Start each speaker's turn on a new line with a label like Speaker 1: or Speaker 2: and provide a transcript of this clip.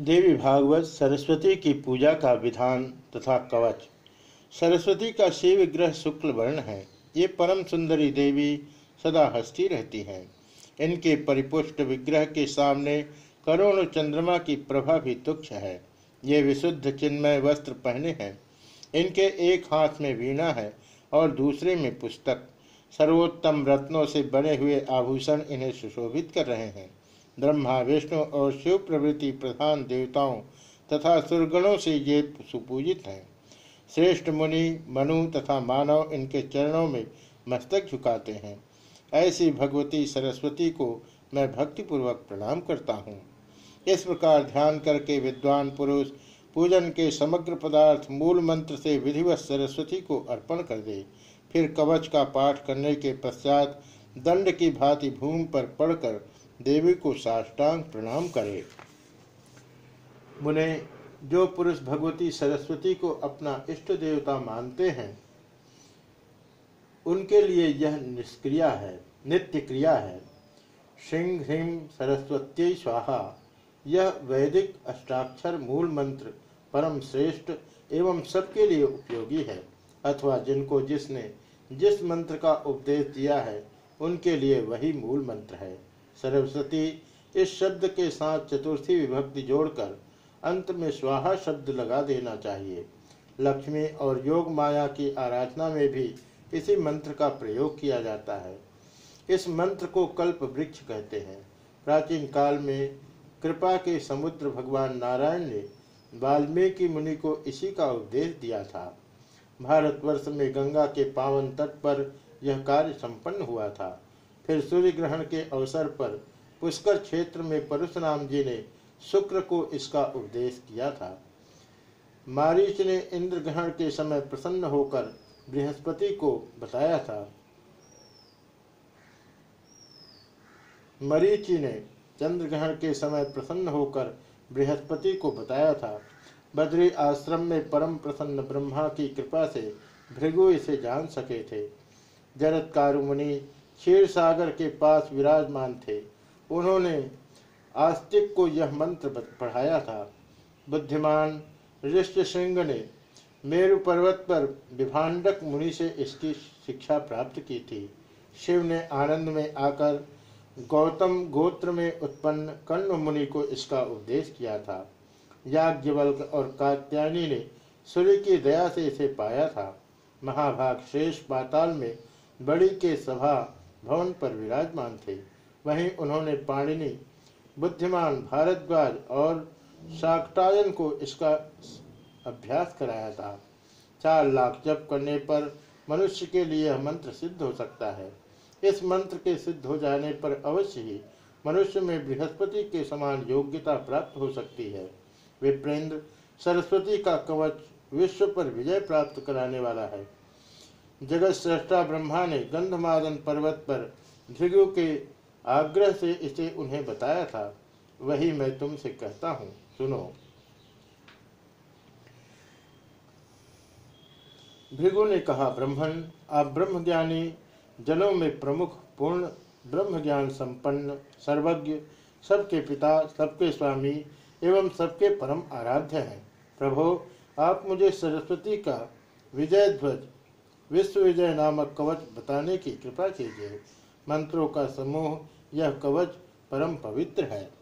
Speaker 1: देवी भागवत सरस्वती की पूजा का विधान तथा कवच। सरस्वती का शिव ग्रह शुक्ल वर्ण है। ये परम सुंदरी देवी सदा हंसती रहती हैं। इनके परिपुष्ट विग्रह के सामने करोड़ चंद्रमा की प्रभा भी तुक्ष है। ये विशुद्ध चिन्मय वस्त्र पहने हैं। इनके एक हाथ में वीणा है और दूसरे में पुस्तक। सर्वोत्तम रत्नों से बने हुए आभूषण इन्हें सुशोभित कर रहे हैं। ब्रह्मा विष्णु और शिव प्रभृति प्रधान देवताओं तथा सुरगणों से ये सुपूजित हैं। श्रेष्ठ मुनि, मनु तथा मानव इनके चरणों में मस्तक झुकाते हैं। ऐसी भगवती सरस्वती को मैं भक्तिपूर्वक प्रणाम करता हूँ। इस प्रकार ध्यान करके विद्वान पुरुष पूजन के समग्र पदार्थ मूल मंत्र से विधिवत सरस्वती को अर्पण कर दे। फिर कवच का पाठ करने के पश्चात दंड की भांति भूमि पर पड़कर देवी को साष्टांग प्रणाम करे। मुने, जो पुरुष भगवती सरस्वती को अपना इष्ट देवता मानते हैं, उनके लिए यह निष्क्रिया है नित्य क्रिया है। सिंह ह्रीम सरस्वती स्वाहा। यह वैदिक अष्टाक्षर मूल मंत्र परम श्रेष्ठ एवं सबके लिए उपयोगी है, अथवा जिनको जिसने जिस मंत्र का उपदेश दिया है, उनके लिए वही मूल मंत्र है। सरस्वती, इस शब्द के साथ चतुर्थी विभक्ति जोड़कर अंत में स्वाहा शब्द लगा देना चाहिए। लक्ष्मी और योग माया की आराधना में भी इसी मंत्र का प्रयोग किया जाता है। इस मंत्र को कल्प वृक्ष कहते हैं। प्राचीन काल में कृपा के समुद्र भगवान नारायण ने वाल्मीकि मुनि को इसी का उपदेश दिया था। भारतवर्ष में गंगा के पावन तट पर यह कार्य संपन्न हुआ था। फिर सूर्य ग्रहण के अवसर पर पुष्कर क्षेत्र में परशुराम जी ने शुक्र को इसका उपदेश किया था। मारीच ने इंद्र ग्रहण के समय प्रसन्न होकर बृहस्पति को बताया था। मरीचि ने चंद्र ग्रहण के समय प्रसन्न होकर बृहस्पति को बताया था। बद्री आश्रम में परम प्रसन्न ब्रह्मा की कृपा से भृगु इसे जान सके थे। जरत्कारु मुनि क्षीर सागर के पास विराजमान थे। उन्होंने आस्तिक को यह मंत्र पढ़ाया था। बुद्धिमान ऋष्ट सिंह ने मेरु पर्वत पर विभाडक मुनि से इसकी शिक्षा प्राप्त की थी। शिव ने आनंद में आकर गौतम गोत्र में उत्पन्न कर्ण मुनि को इसका उपदेश किया था। याज्ञवल्क और कात्यायनी ने सूर्य की दया से इसे पाया था। महाभाग शेष पाताल में बड़ी के सभा भवन पर विराजमान थे। वहीं उन्होंने पाणिनि, बुद्धिमान भारद्वाज और शाक्टायन को इसका अभ्यास कराया था। चार लाख जप करने पर मनुष्य के लिए यह मंत्र सिद्ध हो सकता है। इस मंत्र के सिद्ध हो जाने पर अवश्य ही मनुष्य में बृहस्पति के समान योग्यता प्राप्त हो सकती है। विप्रेंद्र सरस्वती का कवच विश्व पर विजय प्राप्त कराने वाला है। जगत श्रेष्ठा ब्रह्मा ने गंधमादन पर्वत पर भृगु के आग्रह से इसे उन्हें बताया था, वही मैं तुमसे कहता हूँ। सुनो। भृगु ने कहा ब्रह्मण आप ब्रह्म ज्ञानी जनों में प्रमुख, पूर्ण ब्रह्म ज्ञान संपन्न, सर्वज्ञ, सबके पिता, सबके स्वामी एवं सबके परम आराध्य हैं। प्रभो, आप मुझे सरस्वती का विजय ध्वज विश्व विजय नामक कवच बताने की कृपा कीजिए। मंत्रों का समूह, यह कवच परम पवित्र है।